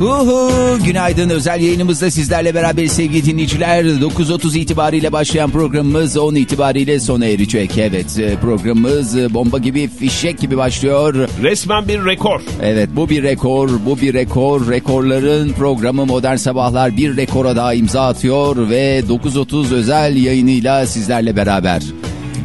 Uhu, günaydın özel yayınımızda sizlerle beraber sevgili dinleyiciler 9.30 itibariyle başlayan programımız 10 itibariyle sona erecek. Evet e, programımız e, bomba gibi fişek gibi başlıyor. Resmen bir rekor. Evet bu bir rekor bu bir rekor rekorların programı Modern Sabahlar bir rekora daha imza atıyor ve 9.30 özel yayınıyla sizlerle beraber.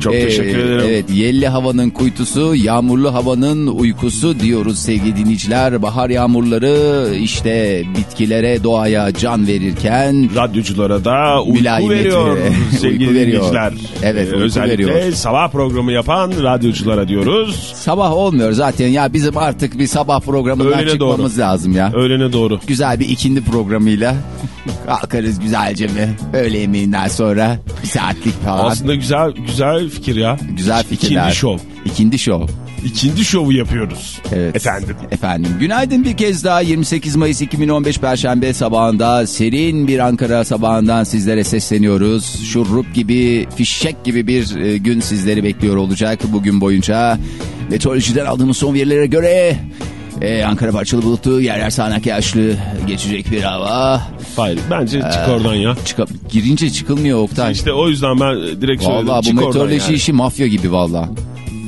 Çok Ee, teşekkür ederim. Evet yelli havanın kuytusu yağmurlu havanın uykusu diyoruz sevgili dinleyiciler. Bahar yağmurları işte bitkilere doğaya can verirken Radyoculara da uyku Mülayimeti. veriyor sevgili Uyku veriyor. dinleyiciler. Evet, Ee, uyku Özellikle veriyor. sabah programı yapan radyoculara diyoruz. sabah olmuyor zaten ya bizim artık bir sabah programından Öğlene çıkmamız lazım ya. Öğlene doğru. Güzel bir ikindi programıyla kalkarız güzelce mi öğle yemeğinden sonra bir saatlik falan. Aslında güzel güzel fikir ya. Güzel fikirler. İkindi şov. İkindi şov. İkindi şovu yapıyoruz. Evet. Efendim. Efendim. Günaydın bir kez daha 28 Mayıs 2015 Perşembe sabahında serin bir Ankara sabahından sizlere sesleniyoruz. Şurup gibi, fişek gibi bir e, gün sizleri bekliyor olacak bugün boyunca. Meteorolojiden aldığımız son verilere göre e, Ankara parçalı bulutlu, yer yer sağanak yağışlı geçecek bir hava. Hayır bence çık Ee, oradan ya. Çıka, girince çıkılmıyor Oktay. İşte o yüzden ben direkt söyledim. Valla bu çık meteoroloji yani. işi mafya gibi valla.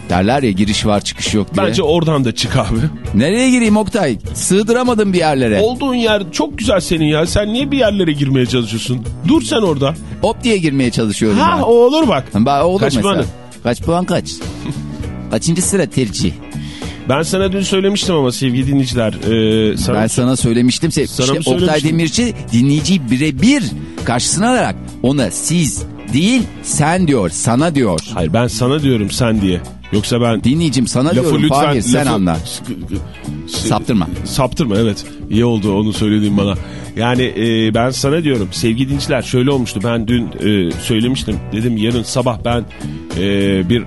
Derler ya giriş var çıkış yok diye. Bence oradan da çık abi. Nereye gireyim Oktay? Sığdıramadım bir yerlere. Olduğun yer çok güzel senin ya. Sen niye bir yerlere girmeye çalışıyorsun? Dur sen orada. Hop diye girmeye çalışıyorum Ha ben. o olur bak. Ba- olur Kaç mesela. puanı? Kaç puan kaç? Kaçıncı sıra tercih? Ben sana dün söylemiştim ama sevgili dinleyiciler. E, sana Ben sana söylemiştim. Sana işte mı söylemiştim? Oktay Demirci dinleyiciyi birebir karşısına alarak ona siz değil sen diyor sana diyor. Hayır ben sana diyorum sen diye. Yoksa ben Dinleyicim sana lafı diyorum lütfen Fahir sen lafı- anla. Saptırma. Saptırma evet. İyi oldu onu söylediğin bana. Yani e, ben sana diyorum sevgili dinleyiciler şöyle olmuştu. Ben dün e, söylemiştim. Dedim yarın sabah ben e, bir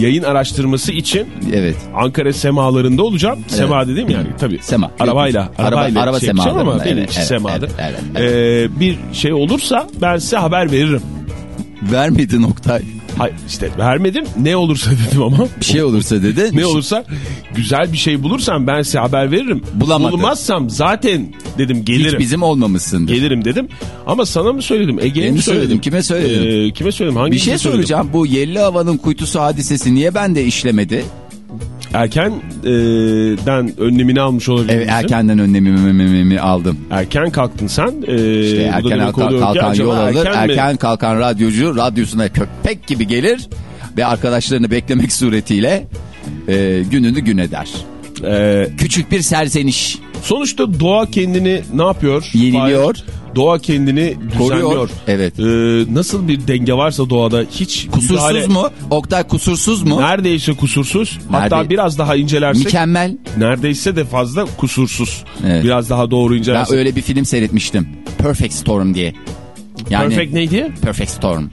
yayın araştırması için Evet. Ankara semalarında olacağım. Sema dedim yani tabii. Sema. Arabayla. Araba- arabayla araba şey yapacağım ama semalarında, evet, evet, semadır. evet, evet, E, bir şey olursa ben size haber veririm. Vermedin Oktay. Hayır işte vermedim ne olursa dedim ama. Bir şey olursa dedi. Ne olursa güzel bir şey bulursam ben size haber veririm. Bulamadı. Bulmazsam zaten dedim Hiç gelirim. bizim olmamışsındır. Gelirim dedim. Ama sana mı söyledim? Ege'ye mi söyledim? söyledim? Kime söyledim? Ee, kime söyledim? Hangi Bir şey soracağım. Bu yelli havanın kuytusu hadisesi niye bende işlemedi? Erkenden önlemini almış olabilir Evet misin? erkenden önlemimi aldım. Erken kalktın sen. Ee, İşte erken demek kalkan, yol alır. erken? Erken kalkan radyocu radyosuna köpek gibi gelir ve arkadaşlarını beklemek suretiyle e, gününü gün eder. Ee, Küçük bir serzeniş sonuçta doğa kendini ne yapıyor? yeniliyor. Fahir? Doğa kendini Koruyor. düzenliyor. Evet. Ee, nasıl bir denge varsa doğada hiç Kusursuz müdahale- mu? Oktay kusursuz mu? Neredeyse kusursuz. Hatta Nerede? biraz daha incelersek Mükemmel. neredeyse de fazla kusursuz. Evet. Biraz daha doğru Ben incelersek. öyle bir film seyretmiştim. Perfect Storm diye. Yani Perfect neydi? Perfect Storm.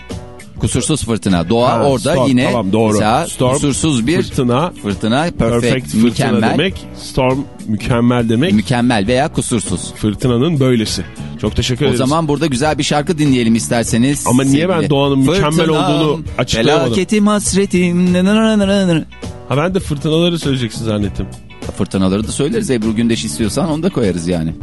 Kusursuz fırtına. Doğa Ha, orada storm, yine tamam, doğru. mesela Storm, kusursuz bir fırtına, fırtına perfect, Perfect fırtına mükemmel, demek. Storm mükemmel demek. mükemmel veya kusursuz. Fırtınanın böylesi. Çok teşekkür O ederiz. zaman burada güzel bir şarkı dinleyelim isterseniz. Ama niye ben doğanın mükemmel Fırtınam, olduğunu açıklayamadım? Felaketim hasretim. Ha ben de fırtınaları söyleyeceksin zannettim. Fırtınaları da söyleriz Ebru Gündeş istiyorsan onu da koyarız yani.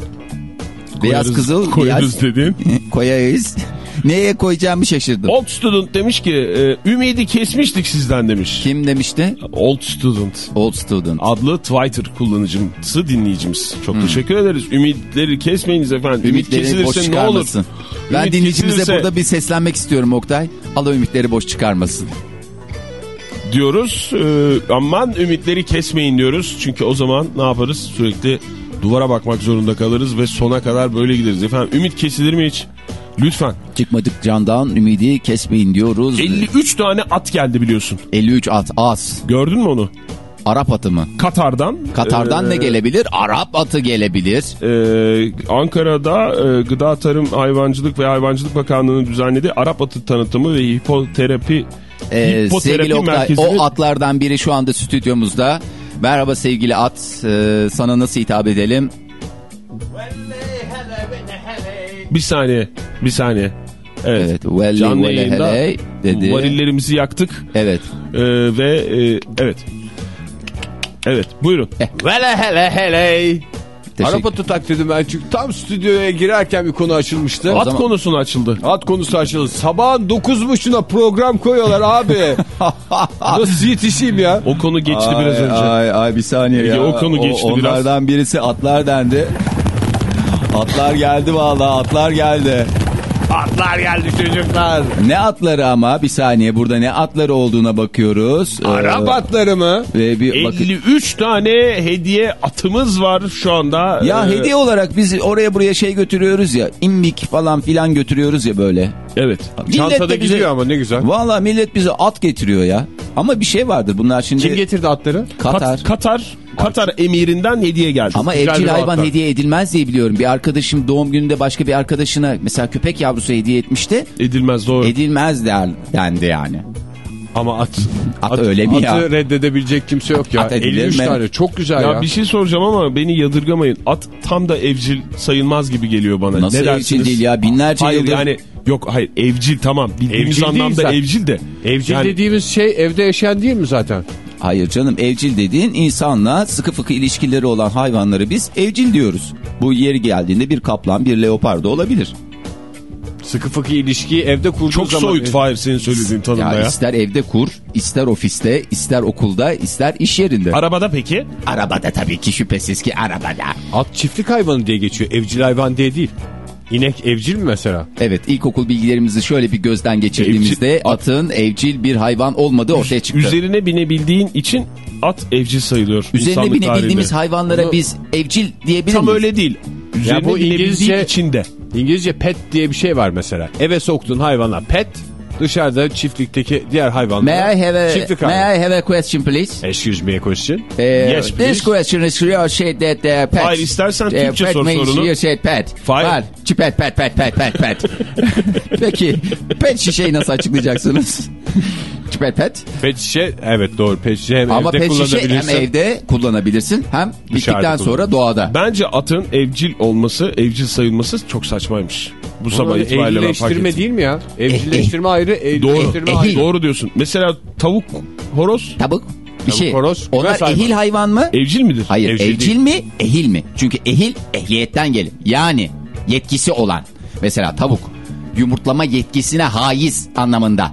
Beyaz Koyarız- kızıl koyarız beyaz- dedin. koyarız. Neye koyacağımı şaşırdım. Old Student demiş ki e, ümidi kesmiştik sizden demiş. Kim demişti? Old Student Old Student. adlı Twitter kullanıcımsı dinleyicimiz. Çok teşekkür ederiz. Ümitleri kesmeyiniz efendim. Ümit Hmm. Ümitleri boş kesilirse ne olur? Ben Ümit dinleyicimize kesilirse burada bir seslenmek istiyorum Oktay. Allah ümitleri boş çıkarmasın. diyoruz. E, aman ümitleri kesmeyin diyoruz. Çünkü o zaman ne yaparız? Sürekli duvara bakmak zorunda kalırız ve sona kadar böyle gideriz. Efendim ümit kesilir mi hiç? Lütfen. Çıkmadık candan ümidi kesmeyin diyoruz. 53 tane at geldi biliyorsun. 53 at az. Gördün mü onu? Arap atı mı? Katar'dan. Katar'dan Ee, ne gelebilir? Arap atı gelebilir. Ee, Ankara'da e, Gıda Tarım Hayvancılık ve Hayvancılık Bakanlığı'nın düzenlediği Arap atı tanıtımı ve hipoterapi Ee, hipoterapi sevgili Oktay merkezini o atlardan biri şu anda stüdyomuzda. Merhaba sevgili at. Ee, sana nasıl hitap edelim? Bir saniye Bir saniye. Evet. Evet. Welly, Canlı welly, yayında hele dedi. varillerimizi yaktık Evet. Ee, ve e, evet. Evet buyurun. Hele hele hele. Teşekkür- Arap atı tak dedim ben çünkü tam stüdyoya girerken bir konu açılmıştı. At zaman- konusunu açıldı. At konusu açıldı. Sabahın 9.30'una program koyuyorlar abi. Nasıl yetişeyim ya? O konu geçti biraz önce. Ay ay bir saniye Ege, ya. o konu geçti biraz. Onlardan birisi atlar dendi. Atlar geldi vallahi atlar geldi. Atlar geldi çocuklar. Ne atları ama bir saniye burada ne atları olduğuna bakıyoruz. Arap Ee, atları mı? ve bir bakın. 53 tane hediye atımız var şu anda. Ya Ee, hediye olarak biz oraya buraya şey götürüyoruz ya. imbik falan filan götürüyoruz ya böyle. Evet. Millet Çantada de bize- gidiyor ama ne güzel. Valla millet bize at getiriyor ya. Ama bir şey vardır bunlar şimdi. Kim getirdi atları? Katar. Kat- Katar. Katar emirinden hediye geldi. Ama Güzel evcil hayvan atlar. hediye edilmez diye biliyorum. Bir arkadaşım doğum gününde başka bir arkadaşına mesela köpek yavrusu hediye etmişti. Edilmez doğru. Edilmez der, dendi yani. Ama at. At öyle mi ya? Atı reddedebilecek kimse yok ya. At edilir 53 mi? tane çok güzel ya. ya bir şey soracağım ama beni yadırgamayın. At tam da evcil sayılmaz gibi geliyor bana. Nasıl ne evcil dersiniz? değil ya? Binlerce hayır, yıldır- yani yok hayır evcil tamam. Bildiğimiz Evcil anlamda evcil de. Evcil Yani- dediğimiz şey evde yaşayan değil mi zaten? Hayır canım evcil dediğin insanla sıkı fıkı ilişkileri olan hayvanları biz evcil diyoruz. Bu yeri geldiğinde bir kaplan bir leopar da olabilir. Sıkı fıkı ilişkiyi evde kurduğu Çok zaman... soyut Fahir senin söylediğin tanımda Ya, ya. ister evde kur, ister ofiste, ister okulda, ister iş yerinde. Arabada peki? arabada tabii ki şüphesiz ki arabada. At çiftlik hayvanı diye geçiyor. Evcil hayvan diye değil. İnek evcil mi mesela? Evet ilkokul bilgilerimizi şöyle bir gözden geçirdiğimizde Evcil- atın evcil bir hayvan olmadığı ortaya çıktı. Üzerine binebildiğin için at evcil sayılıyor. Üzerine binebildiğimiz tarihinde. hayvanlara Bunu- biz evcil diyebilir Tam miyiz? öyle değil. Üzerine bu binebildiğin İngilizce- içinde. İngilizce pet diye bir şey var mesela. Eve soktuğun hayvana pet, dışarıda çiftlikteki diğer hayvanlara May I have a, çiftlik may. I have a question please? Excuse me a question. Uh, Yes, this please. question is your say that uh, pet. Hayır, istersen Uh, Türkçe pet sor means sorunu. You said pet. Çi- Pet pet pet pet pet pet. Peki pet şişeyi nasıl açıklayacaksınız? Pet pet. Pet şişe evet doğru pet şişe hem Ama evde pet şişe hem kullanabilirsin. evde kullanabilirsin hem bittikten sonra doğada. Bence atın evcil olması, evcil sayılması çok saçmaymış. Bu sabah Ama itibariyle ben fark ettim. değil mi ya? Evcilleştirme ayrı, Doğru. evcilleştirme ayrı. Doğru diyorsun. Mesela tavuk, horoz Tavuk bir Tavuk, şey. horoz, Onlar kümes hayvan. ehil hayvan mı? evcil midir? Hayır evcil evcil, mi ehil mi? Çünkü ehil ehliyetten gelir. Yani yetkisi olan. Mesela tavuk yumurtlama yetkisine haiz anlamında.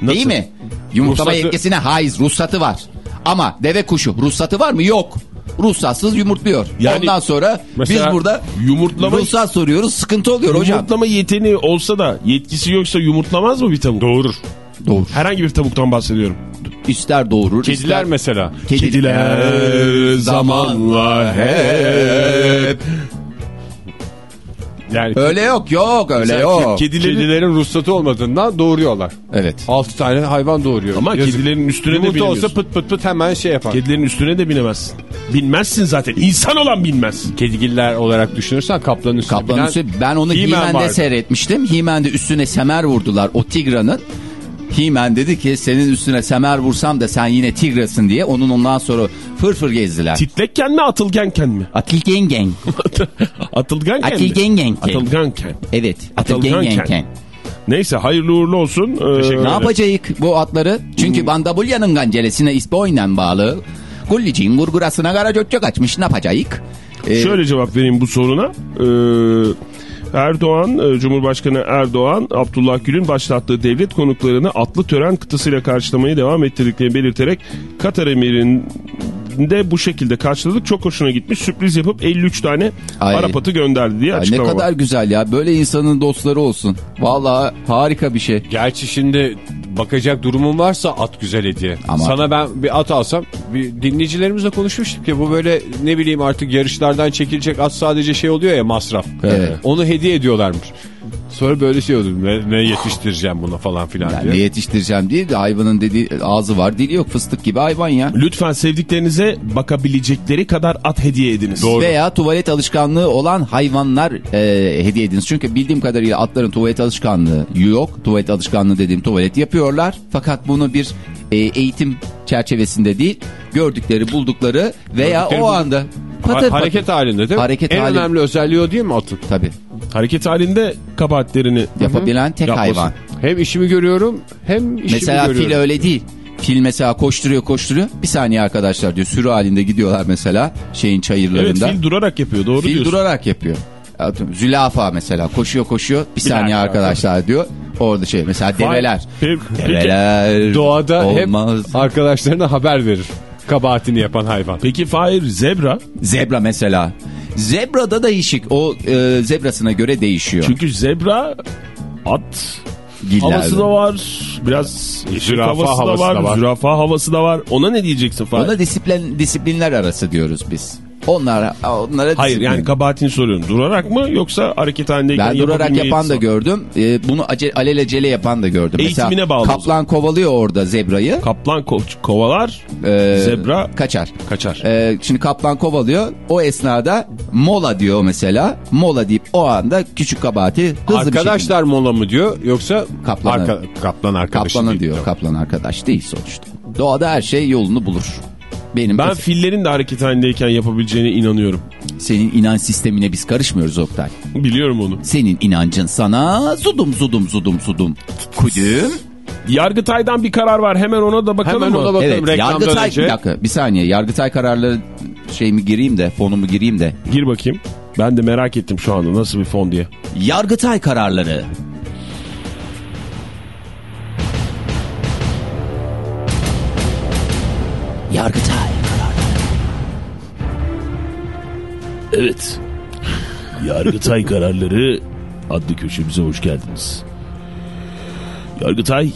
Değil Nasıl? mi? Yumurtlama Ruhsatı- yetkisine haiz ruhsatı var. Ama deve kuşu ruhsatı var mı? Yok. Ruhsatsız yumurtluyor. Yani Ondan sonra biz burada yumurtlama- ruhsat soruyoruz sıkıntı oluyor hocam. Yumurtlama yeteneği olsa da yetkisi yoksa yumurtlamaz mı bir tavuk? Doğurur. Doğru. Herhangi bir tavuktan bahsediyorum. İster doğurur. Kediler ister... mesela. Kediler zamanla hep. Yani Öyle yok yok öyle Mesela yok. Kedilerin, kedilerin ruhsatı olmadığından doğuruyorlar. Evet. 6 tane hayvan doğuruyor. Ama Yazık. kedilerin üstüne de Yumurta binemiyorsun. olsa pıt pıt pıt hemen şey yapar. Kedilerin üstüne de binemezsin. Binmezsin zaten. İnsan olan binmez. Kedigiller olarak düşünürsen kaplanın üstüne Kaplanın binen üstü ben onu He-Man He-Man'de seyretmiştim. He-Man'de üstüne semer vurdular o tigranın. He-Man dedi ki senin üstüne semer vursam da sen yine tigrasın diye onun ondan sonra fırfır gezdiler. Titlekken mi atılgenken mi? Atilgengen. Atılganken mi? Atilgengenken. Atılganken. Evet. Atılgenken. Atilgengenken. Neyse hayırlı uğurlu olsun. Ee, Ne yapacağız bu atları? Çünkü Bandabulyanın gancelesine isboyla bağlı. Gullicin gurgurasına kara açmış ne yapacağız? Ee, Şöyle cevap vereyim bu soruna. Ee, Erdoğan, e, Cumhurbaşkanı Erdoğan, Abdullah Gül'ün başlattığı devlet konuklarını atlı tören kıtasıyla karşılamaya devam ettirdiklerini belirterek Katar emirin de bu şekilde karşıladık. Çok hoşuna gitmiş. Sürpriz yapıp 53 tane Ay. Arap atı gönderdi diye ay ne açıklama kadar var. güzel ya. Böyle insanın dostları olsun. Vallahi harika bir şey. Gerçi şimdi bakacak durumun varsa at güzel hediye. Ama- Sana ben bir at alsam bir dinleyicilerimizle konuşmuştuk ya bu böyle ne bileyim artık yarışlardan çekilecek at sadece şey oluyor ya masraf. Evet. Onu hediye ediyorlarmış. Sonra böyle şey oldu ne, ne yetiştireceğim buna falan filan Yani diye. ne yetiştireceğim değil de hayvanın dediği ağzı var dili yok fıstık gibi hayvan ya. Lütfen sevdiklerinize bakabilecekleri kadar at hediye ediniz. Veya tuvalet alışkanlığı olan hayvanlar e, hediye ediniz. Çünkü bildiğim kadarıyla atların tuvalet alışkanlığı yok. Tuvalet alışkanlığı dediğim tuvalet yapıyorlar. Fakat bunu bir e, eğitim çerçevesinde değil gördükleri buldukları veya Gördükleri o anda Ha- patır hareket halinde değil mi? Hareket en hali- önemli özelliği o değil mi atın? Tabii. Hareket halinde kabahatlerini Yapabilen tek Yapmasın. hayvan. Hem işimi görüyorum hem işimi Mesela görüyorum. fil öyle değil. Fil mesela koşturuyor koşturuyor. Bir saniye arkadaşlar diyor. Sürü halinde gidiyorlar mesela şeyin Evet çayırlarında. fil durarak yapıyor doğru Fil diyorsun. durarak yapıyor. Zülafa mesela koşuyor koşuyor. Bir, saniye dakika. arkadaşlar diyor. Orada şey mesela develer. Develer. Doğada olmaz. hep arkadaşlarına haber verir. Kabahatini yapan hayvan. peki Fahir zebra Zebra mesela. Zebrada da değişik. O e, zebrasına göre değişiyor. çünkü zebra at Gillerde. havası da var. Biraz Zürafa havası, havası da var, da var. Zürafa havası da var. Ona ne diyeceksin Fahir? Ona disiplin, disiplinler arası diyoruz biz. Onlara, onlara Hayır yani kabahatini soruyorum. Durarak mı yoksa hareket halindeyken Ben durarak yapan da gördüm. E, bunu ace, alelacele yapan da gördüm. Eğitimine Mesela bağlı Kaplan kovalıyor orada zebrayı. Kaplan ko- kovalar, E, zebra kaçar. kaçar. E, şimdi kaplan kovalıyor. O esnada mola diyor mesela. Mola deyip o anda küçük kabahati hızlı. Arkadaşlar mola mı diyor yoksa Kaplanı. arka, kaplan arkadaşı Kaplanı diyor. Kaplan arkadaş değil sonuçta. Doğada her şey yolunu bulur. Benim Ben fillerin de hareket halindeyken yapabileceğine inanıyorum. senin inanç sistemine biz karışmıyoruz Oktay. Biliyorum onu. Senin inancın sana zudum zudum zudum zudum. Kudüm. Yargıtay'dan bir karar var. Hemen ona da bakalım Hemen mı? ona bakalım Evet reklamdan Yargıtay önce. bir dakika bir saniye Yargıtay kararları şey mi gireyim de fonumu gireyim de. Gir bakayım. Ben de merak ettim şu anda nasıl bir fon diye. Yargıtay kararları. Evet. Yargıtay kararları adlı köşemize hoş geldiniz. Yargıtay,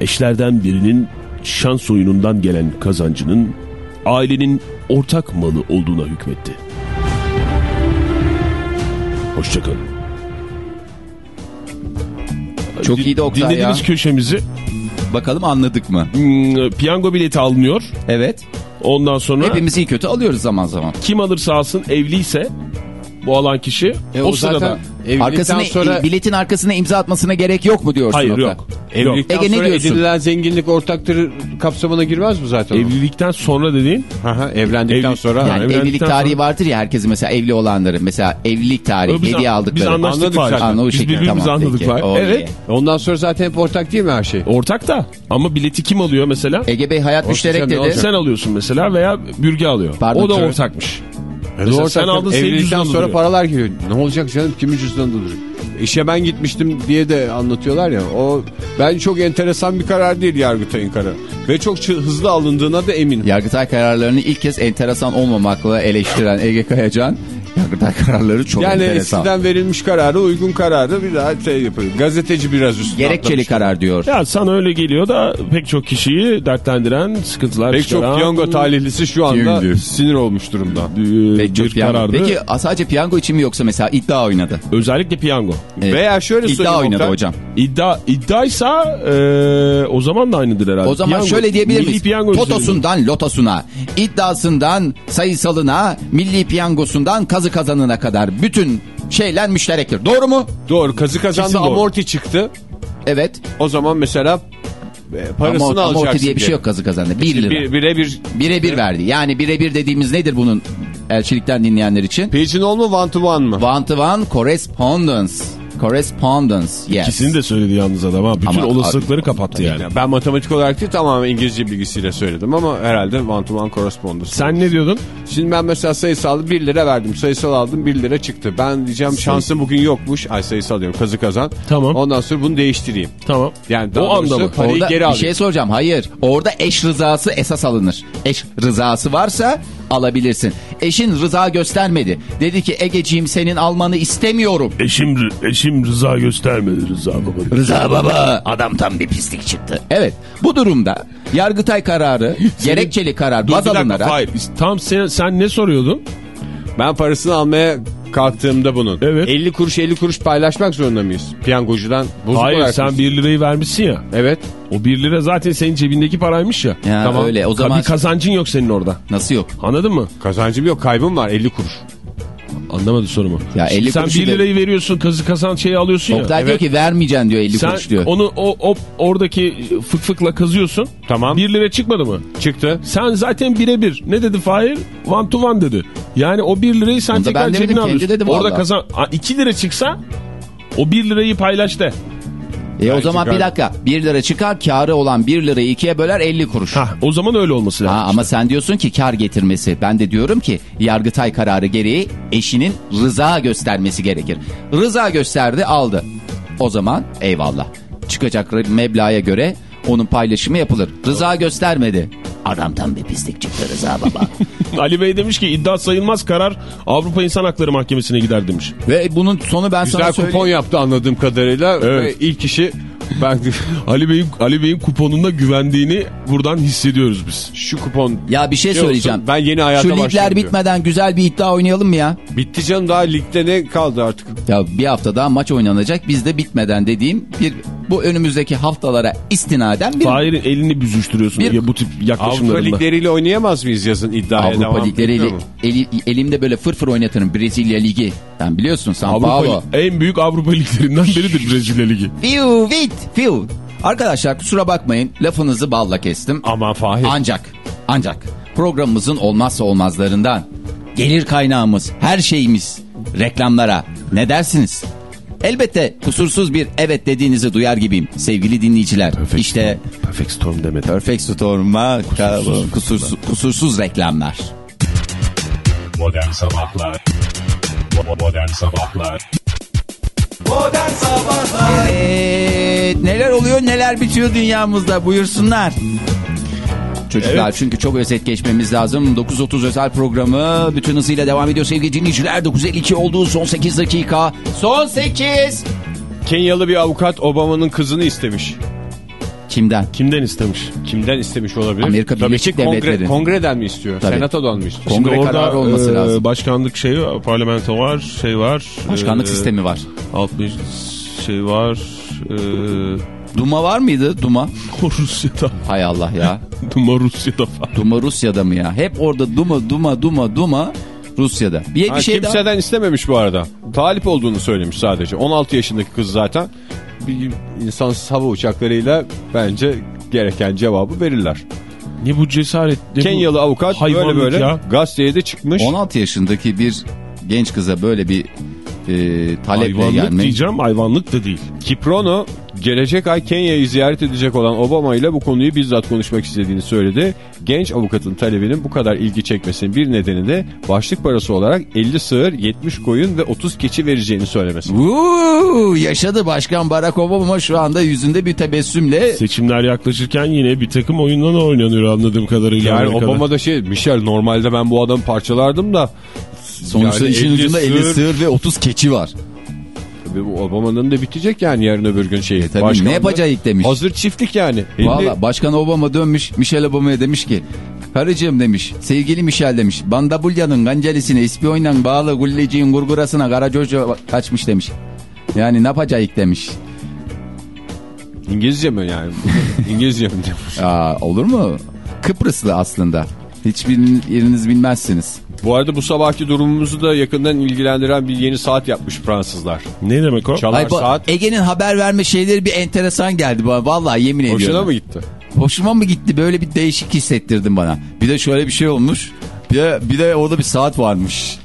eşlerden birinin şans oyunundan gelen kazancının ailenin ortak malı olduğuna hükmetti. Hoşçakalın. Çok iyi de Oktay Dinlediniz ya. köşemizi. Bakalım anladık mı? Hmm, piyango bileti alınıyor. Evet. Ondan sonra Hepimiz iyi kötü alıyoruz zaman zaman. kim alırsa alsın evliyse bu alan kişi E, o, o sırada zaten Arkasına sonra biletin arkasına imza atmasına gerek yok mu diyorsun? hayır yok. Yok. evlilikten Ege, ne sonra diyorsun? edinilen zenginlik ortaktır kapsamına girmez mi zaten? Evlilikten sonra dediğin Aha, evlendikten Evli- sonra Yani evlendikten evlilik sonra- tarihi vardır ya herkesin mesela evli olanları mesela evlilik tarihi Biz- hediye aldıkları. Biz anlaştık Anladık zaten. Anla, o Biz şekilde, birbirimizi tamam, anladık peki. Fahir. O Evet. iyi. ondan sonra zaten hep ortak değil mi her şey? Ortak da ama bileti kim alıyor mesela? Ege Bey hayat müşterek ne dedi. Sen alıyorsun mesela veya Bürge alıyor. Pardon, o da tabii. ortakmış. E Mesela doğru sen aldın, senin Evlilikten sonra duruyor. paralar geliyor. Ne olacak canım kimin cüzdanında duruyor? İşe ben gitmiştim diye de anlatıyorlar ya. O ben çok enteresan bir karar değil Yargıtay'ın kararı. Ve çok hızlı alındığına da eminim. Yargıtay kararlarını ilk kez enteresan olmamakla eleştiren Ege Kayacan Yargıtay kararları çok yani enteresan. eskiden verilmiş kararı uygun kararı bir daha şey yapıyor. Gazeteci biraz üstüne Gerekçeli atlamış. karar diyor. Ya sana öyle geliyor da pek çok kişiyi dertlendiren sıkıntılar Pek çok çıkaran, piyango talihlisi şu anda Piyango. sinir olmuş durumda. Pek çok bir piyango. karardı. Peki sadece piyango için mi yoksa mesela iddia oynadı? Özellikle piyango. Evet. Veya şöyle İddia söyleyeyim oynadı Oktay. hocam. İddia iddiaysa e, o zaman da aynıdır herhalde. O zaman Piyango, şöyle diyebilir milli miyiz? piyango üzerinde. Totosundan lotosuna, iddiasından sayısalına, milli piyangosundan kazı kazanına kadar bütün şeyler müşterektir. Doğru mu? Doğru kazı kazandı Kesin doğru. amorti çıktı. Evet. O zaman mesela e, parasını Amorti, alacaksın. amorti diye bir şey yok kazı kazandı. 1 lira. Bir, birebir Birebir verdi. Yani birebir dediğimiz nedir bunun elçilikten dinleyenler için? pigeonhole mu one to one mı? One to one correspondence. Correspondence. Yes. İkisini de söyledi yalnız adam ha. Bütün Ama- olasılıkları kapattı yani. Ya Ben matematik olarak değil tamamen İngilizce bilgisiyle söyledim ama herhalde one to one correspondence. Sen ne diyordun? Şimdi ben mesela sayısal 1 lira verdim. Sayısal aldım 1 lira çıktı. Ben diyeceğim şansım bugün yokmuş. Ay sayısal diyorum kazı kazan. Tamam. Ondan sonra bunu değiştireyim. Tamam. Yani daha o anda doğrusu mı? parayı Orada geri bir şey soracağım. Hayır. Orada eş rızası esas alınır. Eş rızası varsa alabilirsin. Eşin rıza göstermedi. Dedi ki Egeciğim senin almanı istemiyorum. Eşim, eşim rıza göstermedi Rıza baba. Rıza baba adam tam bir pislik çıktı. Evet bu durumda Yargıtay kararı gerekçeli karar Dur baz alınarak Fahir. Tam sen, sen ne soruyordun? Ben parasını almaya kalktığımda bunun. Evet. 50 kuruş 50 kuruş paylaşmak zorunda mıyız? Piyangocudan bozuk Hayır olarak sen mı? 1 lirayı vermişsin ya. Evet. O 1 lira zaten senin cebindeki paraymış ya. Ya Tamam. öyle o zaman Bir kazancın yok senin orada. nasıl yok? Anladın mı? Kazancım yok kaybım var 50 kuruş. Anlamadı sorumu. Ya Şimdi 50 sen kuruşu 1 da- lirayı veriyorsun kazı kazan şeyi alıyorsun ya. Oktay diyor ki vermeyeceksin diyor 50 Sen kuruş diyor. onu o, o oradaki fık fıkla kazıyorsun. Tamam. 1 lira çıkmadı mı? Çıktı. Sen zaten birebir. Ne dedi Fahir? One to one dedi. Yani o 1 lirayı sen Onu da tekrar cebine alıyorsun. Orada vallahi. kazan. 2 lira çıksa o 1 lirayı paylaş de. E o zaman bir dakika 1 lira çıkar karı olan 1 lirayı ikiye böler 50 kuruş. Hah, o zaman öyle olması lazım. Ha, ama sen diyorsun ki kar getirmesi. Ben de diyorum ki Yargıtay kararı gereği eşinin rıza göstermesi gerekir. Rıza gösterdi aldı. O zaman eyvallah. Çıkacak meblağa göre onun paylaşımı yapılır. Rıza göstermedi. Adam tam bir pislik çıktı Rıza baba. Ali Bey demiş ki iddia sayılmaz karar Avrupa İnsan Hakları Mahkemesi'ne gider demiş. Ve bunun sonu ben sana Güzel söyleyeyim. kupon yaptı anladığım kadarıyla. Evet. Ve ilk işi ben Ali Bey'in Ali Bey'in kuponunda güvendiğini buradan hissediyoruz biz. şu kupon Ya bir şey Şey söyleyeceğim. olsun, ben yeni hayata Şu ligler başlıyorum diyor. bitmeden güzel bir iddia oynayalım mı ya? bitti canım daha ligde ne kaldı artık? Ya bir hafta daha maç oynanacak. Bizde bitmeden dediğim bir bu önümüzdeki haftalara istinaden bir Fahir'in elini büzüştürüyorsun Bir- ya bu tip Avrupa yaklaşımlarında. ligleriyle oynayamaz mıyız yazın iddiaya Avrupa devam ligleriyle etmiyor mu? eli- elimde böyle fırfır oynatırım. Brezilya Ligi. Sen biliyorsun San Paulo. Avrupa, en büyük Avrupa liglerinden biridir Brezilya Ligi. Fiu vit fiu. Arkadaşlar kusura bakmayın lafınızı balla kestim. Aman Fahir. Ancak ancak programımızın olmazsa olmazlarından gelir kaynağımız her şeyimiz reklamlara ne dersiniz? Elbette kusursuz bir evet dediğinizi duyar gibiyim sevgili dinleyiciler. işte Perfect Storm demedi. Perfect Storm'a kusursuz, kusursuz reklamlar. Modern Sabahlar Modern Sabahlar Evet, neler oluyor neler bitiyor dünyamızda buyursunlar. Çocuklar çünkü çok özet geçmemiz lazım. 9.30 özel programı bütün hızıyla devam ediyor sevgili dinleyiciler. 9.52 oldu son 8 dakika. Son 8. Kenyalı bir avukat Obama'nın kızını istemiş. Kimden? Kimden istemiş? Kimden istemiş olabilir? Amerika Tabii Birleşik kongre, Devletleri. kongreden mi istiyor? Tabii. Senatodan mı istiyor? Kongre Orada, kararı olması e, lazım. Başkanlık şeyi, parlamento var, şey var. Başkanlık e, sistemi var. Alt meclis şey var. E, Duma var mıydı? Duma. Rusya'da. Hay Allah ya. Duma Rusya'da var. Duma Rusya'da mı ya? Hep orada Duma Duma Duma Duma Rusya'da. Bir, Ha, bir şey daha. kimseden istememiş bu arada. Talip olduğunu söylemiş sadece. 16 yaşındaki kız zaten. Bir insan hava uçaklarıyla bence gereken cevabı verirler. Ne bu cesaret? Ne bu Kenyalı avukat böyle böyle ya? gazeteye de çıkmış. 16 yaşındaki bir genç kıza böyle bir taleple Hayvanlık gelmek. diyeceğim hayvanlık da değil. Kiprono gelecek ay Kenya'yı ziyaret edecek olan Obama ile bu konuyu bizzat konuşmak istediğini söyledi. Genç avukatın talebinin bu kadar ilgi çekmesinin bir nedeni de başlık parası olarak 50 sığır, 70 koyun ve 30 keçi vereceğini söylemesi. Uuu, yaşadı Başkan Barack Obama şu anda yüzünde bir tebessümle. Seçimler yaklaşırken yine bir takım oyunlar oynanıyor anladığım kadarıyla. Yani Amerika'da. Obama da şey Michel normalde ben bu adamı parçalardım da Sonuçta Yani işin 50 ucunda 50 sığır- ve 30 keçi var. Tabii bu Obama'nın da bitecek yani yarın öbür gün şeyi. E tabii ne yapacağız demiş. Hazır çiftlik yani. 50 Valla Başkan Obama dönmüş Michelle Obama'ya demiş ki Karıcığım demiş sevgili Michel demiş Bandabulya'nın gancelisine ispiyonla bağlı gulleciğin gurgurasına Karacoca kaçmış demiş. Yani ne yapacağız demiş. İngilizce mi yani? İngilizce mi demiş. Aa, olur mu? Kıbrıslı aslında. Hiçbir yeriniz bilmezsiniz. Bu arada bu sabahki durumumuzu da yakından ilgilendiren bir yeni saat yapmış Fransızlar. Ne demek o? Çalar Ay, bu saat. Ege'nin haber verme şeyleri bir enteresan geldi bana. Vallahi yemin ediyorum. Hoşuna mı gitti? Hoşuma mı gitti? Böyle bir değişik hissettirdin bana. Bir de şöyle bir şey olmuş. Bir de, bir de orada bir saat varmış.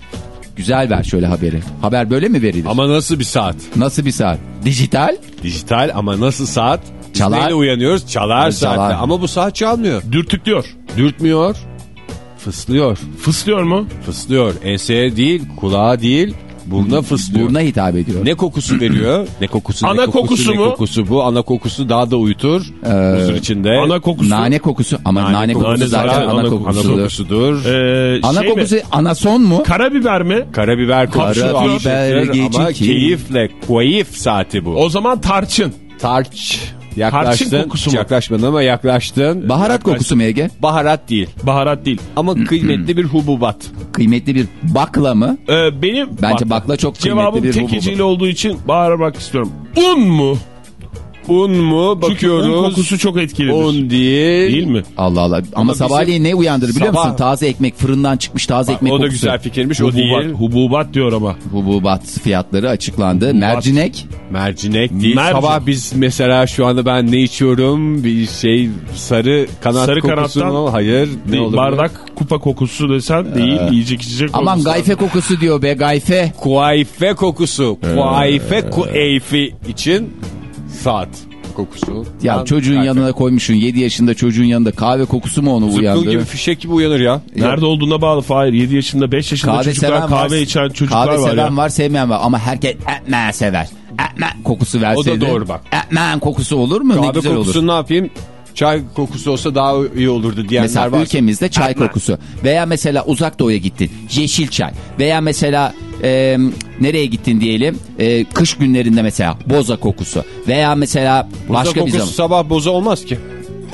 Güzel ver şöyle haberi. Haber böyle mi verilir? Ama nasıl bir saat? Nasıl bir saat? Dijital? Dijital ama nasıl saat? Biz Çalar. neyle uyanıyoruz? Çalar Çalar. saatte. Ama bu saat çalmıyor. Dürtüklüyor. Dürtmüyor. Fıslıyor. Fıslıyor mu? Fıslıyor. Enseye değil, kulağa değil, buruna fıslıyor. Buruna hitap ediyor. Ne kokusu veriyor? Ne kokusu? Ana ne kokusu, kokusu ne mu? kokusu bu? Ana kokusu daha da uyutur. Huzur içinde. Ana kokusu. Nane kokusu. Ama nane, kokusu kokusu zaten zaten ana, ana kokusudur. Ana kokusudur. Ee, Ana şey mi? kokusu anason mu? Karabiber mi? Karabiber kokusu Karabiber ama keyifle, keyif saati bu. O zaman tarçın. Tarç. Yaklaştın. Tarçın kokusu mu? Yaklaşmadın ama yaklaştın. Baharat Yaklaştın. kokusu mu Ege? Baharat değil. Baharat değil. Ama kıymetli bir hububat. Kıymetli bir bakla mı? Ee, benim Bence bakla çok kıymetli cevabım bir hububat. heceli olduğu için bağırmak istiyorum. Un mu? Un mu Çünkü bakıyoruz. un kokusu çok etkilidir. Un değil. Değil mi? Allah Allah. Ama, bizim sabahleyin ne uyandırır biliyor sabah- musun? Taze ekmek fırından çıkmış taze ekmek o da kokusu. güzel fikirmiş o Hububat, değil. hububat diyor ama. Hububat fiyatları açıklandı. Mercinek Mercinek değil. Mercimek. Sabah biz mesela şu anda ben ne içiyorum? Bir şey sarı kanat Sarı kokusu kanattan mu? Hayır. Ne olur? bardak kupa kokusu desen değil. Yiyecek içecek aman gayfe kokusu diyor be gayfe. Kuayfe kokusu. Kuayfe kueyfi için saat kokusu. Ya Ben- çocuğun Gayfe. yanına koymuşsun 7 yaşında çocuğun yanında kahve kokusu mu onu Zıpkın uyandırır? gibi fişek gibi uyanır ya. Nerede olduğuna bağlı Fahir. 7 yaşında 5 yaşında Kahve çocuklar seven kahve var. içen çocuklar kahve var seven ya. var sevmeyen var ama herkes etme sever. Etme kokusu verseydi. doğru bak. Etmen kokusu olur mu? ne Kahve güzel kokusunu olur. ne yapayım? Çay kokusu olsa daha iyi olurdu diyenler Mesela var. ülkemizde çay Etme. kokusu veya mesela uzak doğuya gittin yeşil çay veya mesela e, nereye gittin diyelim e, kış günlerinde mesela boza kokusu veya mesela Boza başka bir kokusu zaman sabah boza olmaz ki.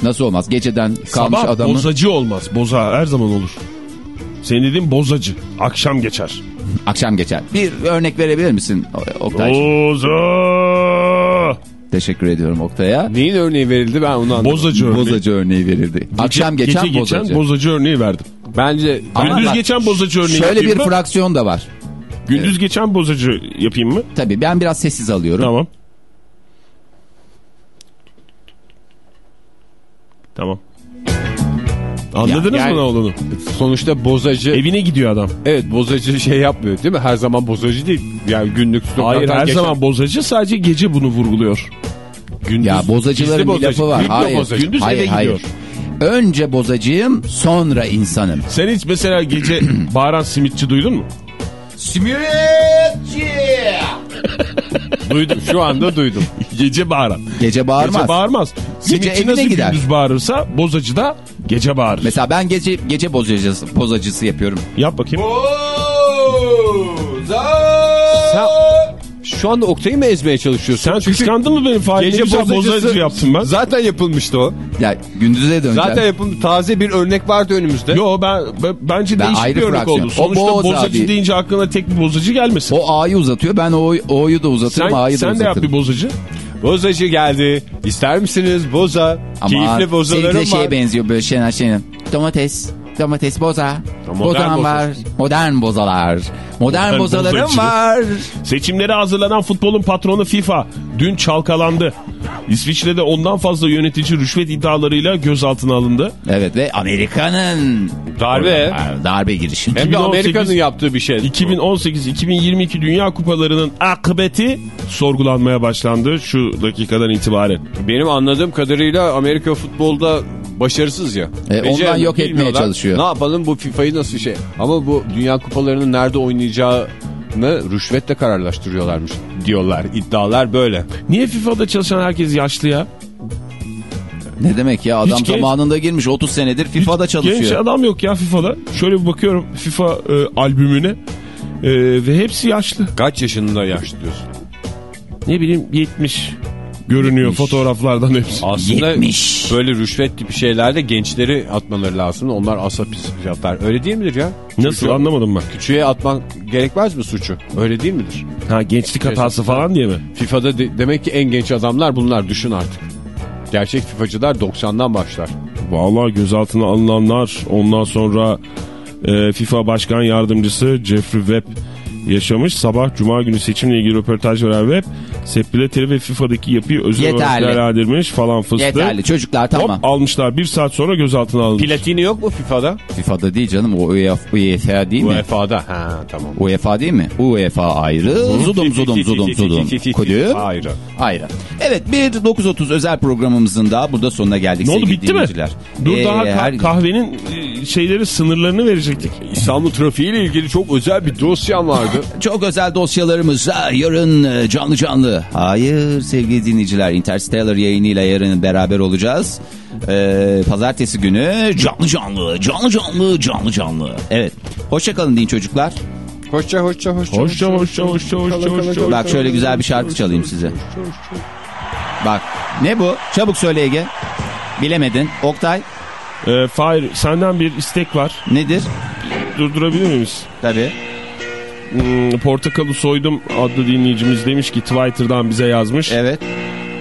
nasıl olmaz geceden kalmış Sabah adamın bozacı olmaz. Boza her zaman olur. Senin dediğin bozacı. Akşam geçer. akşam geçer. Bir örnek verebilir misin Oktay? Boza. Teşekkür ediyorum Oktay'a. Neyin örneği verildi ben onu anlamadım. Bozacı örneği. Bozacı örneği verildi. akşam geçen gece bozacı. geçen bozacı örneği verdim. Bence Ama Gündüz bak, geçen bozacı örneği Şöyle bir mı? fraksiyon da var. Gündüz geçen bozacı yapayım mı? Tabii ben biraz sessiz alıyorum. Tamam. Tamam. Anladınız yani- mı ne olduğunu? sonuçta bozacı Evine gidiyor adam. evet bozacı şey yapmıyor değil mi? Her zaman bozacı değil. Yani günlük Hayır her geçen- zaman bozacı sadece gece bunu vurguluyor. gündüz, Ya bozacıların gizli bir bozacı, lafı var. biblo Hayır, bozacı. Gündüz hayır, eve hayır. gidiyor. Önce bozacıyım sonra insanım. Sen hiç mesela gece bağıran simitçi duydun mu? Duydum şu anda duydum. Gece bağıran. Gece bağırmaz. Gece bağırmaz. Simitçi evine nasıl gider. gündüz bağırırsa bozacı da gece bağırır. Mesela ben gece gece bozacısı, bozacısı yapıyorum. Yap bakayım. Sen şu anda Oktay'ı mı ezmeye çalışıyorsun? Sen Çünkü kıskandın mı beni Fahir? Ne gece bozacısı bozacı yaptım ben. Zaten yapılmıştı o. Ya gündüze döneceğim. Zaten yapılmış. Taze bir örnek vardı önümüzde. Yo ben, ben- bence Ben değişik ayrı bir örnek oldu. O Sonuçta boza bozacı değil. deyince aklına tek bir bozacı gelmesin. O A'yı uzatıyor. Ben o O'yu da uzatırım. sen A'yı da sen de yap uzatırım. bir bozacı. Bozacı geldi. İster misiniz boza? Ama Keyifli bozalarım seninki de şeye var. benziyor böyle şeyler şeyler. Domates. Domates boza. modern Bozan boza. var. Modern bozalar. Modern, Modern bozalarım bozacı. var. Seçimlere hazırlanan futbolun patronu FIFA dün çalkalandı. İsviçre'de ondan fazla yönetici rüşvet iddialarıyla gözaltına alındı. Evet ve Amerika'nın Darbe. Darbe girişimi. Hem de 2018 Amerika'nın yaptığı bir şey. 2018-2022 Dünya Kupalarının akıbeti sorgulanmaya başlandı şu dakikadan itibaren. Benim anladığım kadarıyla Amerika futbolda başarısız ya. E, ondan yok etmeye çalışıyor. Ne yapalım bu FIFA'yı nasıl şey. Ama bu Dünya Kupalarının nerede oynayacağını rüşvetle kararlaştırıyorlarmış diyorlar. İddialar böyle. Niye FIFA'da çalışan herkes yaşlı ya? Ne demek ya adam Hiç genç- zamanında girmiş 30 senedir FIFA'da çalışıyor. Genç adam yok ya FIFA'da. Şöyle bir bakıyorum FIFA e, albümüne e, ve hepsi yaşlı. Kaç yaşında yaşlı diyorsun? Ne bileyim 70 görünüyor 70. fotoğraflardan hepsi. Aslında 70. böyle rüşvet gibi şeylerde gençleri atmaları lazım. Onlar asla psikopatlar. Öyle değil midir ya? Nasıl Küçüğe- anlamadım ben. Küçüğe atman gerekmez mi suçu? Öyle değil midir? Ha gençlik hatası falan diye mi? FIFA'da de- demek ki en genç adamlar bunlar düşün artık. Gerçek FIFA'cılar 90'dan başlar. Vallahi gözaltına alınanlar ondan sonra e, FIFA Başkan Yardımcısı Jeffrey Webb yaşamış. Sabah Cuma günü seçimle ilgili röportaj veren Webb Sepp Blatter ve FIFA'daki yapıyı özel olarak Yeterli. değerlendirmiş falan fıstık. Yeterli çocuklar Hop tamam. almışlar bir saat sonra gözaltına alınmış. Platini yok mu FIFA'da? FIFA'da değil canım o UEFA, UEFA değil mi? UEFA'da. Ha tamam. UEFA değil mi? UEFA ayrı. Zudum zudum zudum zudum. Kulüp Ayrı. ayrı. Evet bir 9.30 özel programımızın da burada sonuna geldik Ne oldu bitti mi? Dur Ee, daha her- kahvenin e, şeyleri sınırlarını verecektik. İstanbul trafiğiyle ilgili çok özel bir dosyam vardı. Çok özel dosyalarımız ha, yarın e, canlı canlı. Hayır sevgili dinleyiciler Interstellar yayınıyla yarın beraber olacağız. Ee, pazartesi günü canlı canlı canlı canlı canlı canlı. Evet. Hoşçakalın deyin çocuklar. hoşça hoşça hoşça. Hoşça hoşça hoşça hoşça hoşça. Bak şöyle güzel bir şarkı çalayım size. Bak ne bu? Çabuk söyle Ege. Bilemedin. Oktay E, Fahir senden bir istek var. nedir? Durdurabilir miyiz? Tabii. Hmm, Portakalı soydum adlı dinleyicimiz demiş ki Twitter'dan bize yazmış. Evet.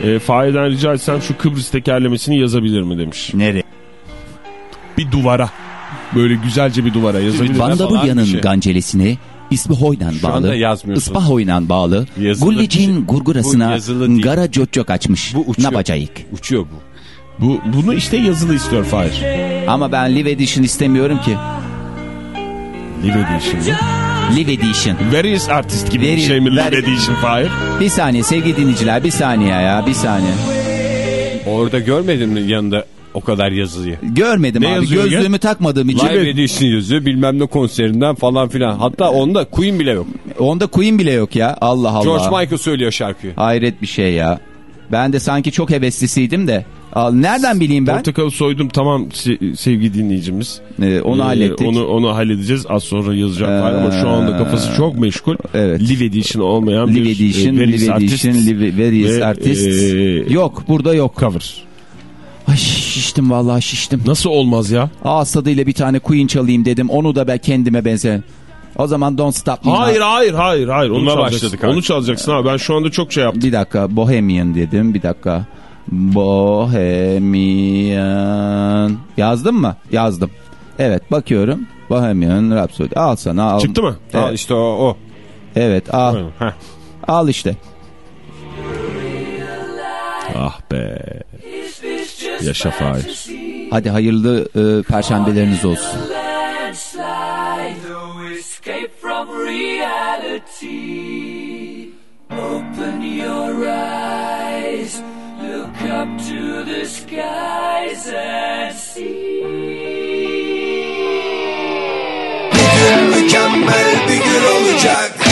E, Fahir'den rica etsem şu Kıbrıs tekerlemesini yazabilir mi demiş. Nereye? Bir duvara. Böyle güzelce bir duvara yazabilir Vandabulya'nın şey. Şu anda bağlı. Ispahoy'dan bağlı, Gullicin. Bu gurgurasına değil. gara cocok açmış. Bu uçuyor. Nabacayık. Uçuyor bu. Bu, bunu işte yazılı istiyor Fahir. Ama ben live edition istemiyorum ki. Live Edition mi? Live edition. Various Artist gibi bir Very- şey mi Live very- Edition Fahir? Bir saniye sevgili dinleyiciler bir saniye ya bir saniye. Orada görmedin mi yanında o kadar yazıyı? Görmedim Ne abi yazıyor ya? gözlüğümü takmadığım için. Live Edition yazıyor bilmem ne konserinden falan filan. Hatta onda Queen bile yok. Onda Queen bile yok ya Allah Allah. George Michael söylüyor şarkıyı. Hayret bir şey ya. Ben de sanki çok heveslisiydim de. Al, nereden bileyim ben? Portakalı soydum tamam se- sevgili dinleyicimiz. Ee, onu Ee, hallettik. Onu, onu halledeceğiz az sonra yazacak Fahir ama şu anda kafası çok meşgul. Evet. Live Edition olmayan Live bir Edition, e, Live Artist Edition, Live, Various ve, Artist. e, yok burada yok. cover. Ay şiştim vallahi şiştim. Nasıl olmaz ya? Ağız tadıyla bir tane Queen çalayım dedim. Onu da ben kendime benzer. O zaman Don't Stop Me Hayır Now. hayır hayır hayır. Onu Bununla çalacaksın. başladık. Onu çalacaksın abi. Ben şu anda çok şey yaptım. Bir dakika Bohemian dedim bir dakika. Bohemian. Yazdın mı? Yazdım. Evet bakıyorum. Bohemian Rhapsody. Al sana al. Çıktı mı? Al Evet, işte o. o. evet al. Heh. Al işte. Ah be. Yaşa Fahir. Hadi hayırlı e, perşembeleriniz olsun. Open your eyes, up to the skies and see. Mükemmel bir gün olacak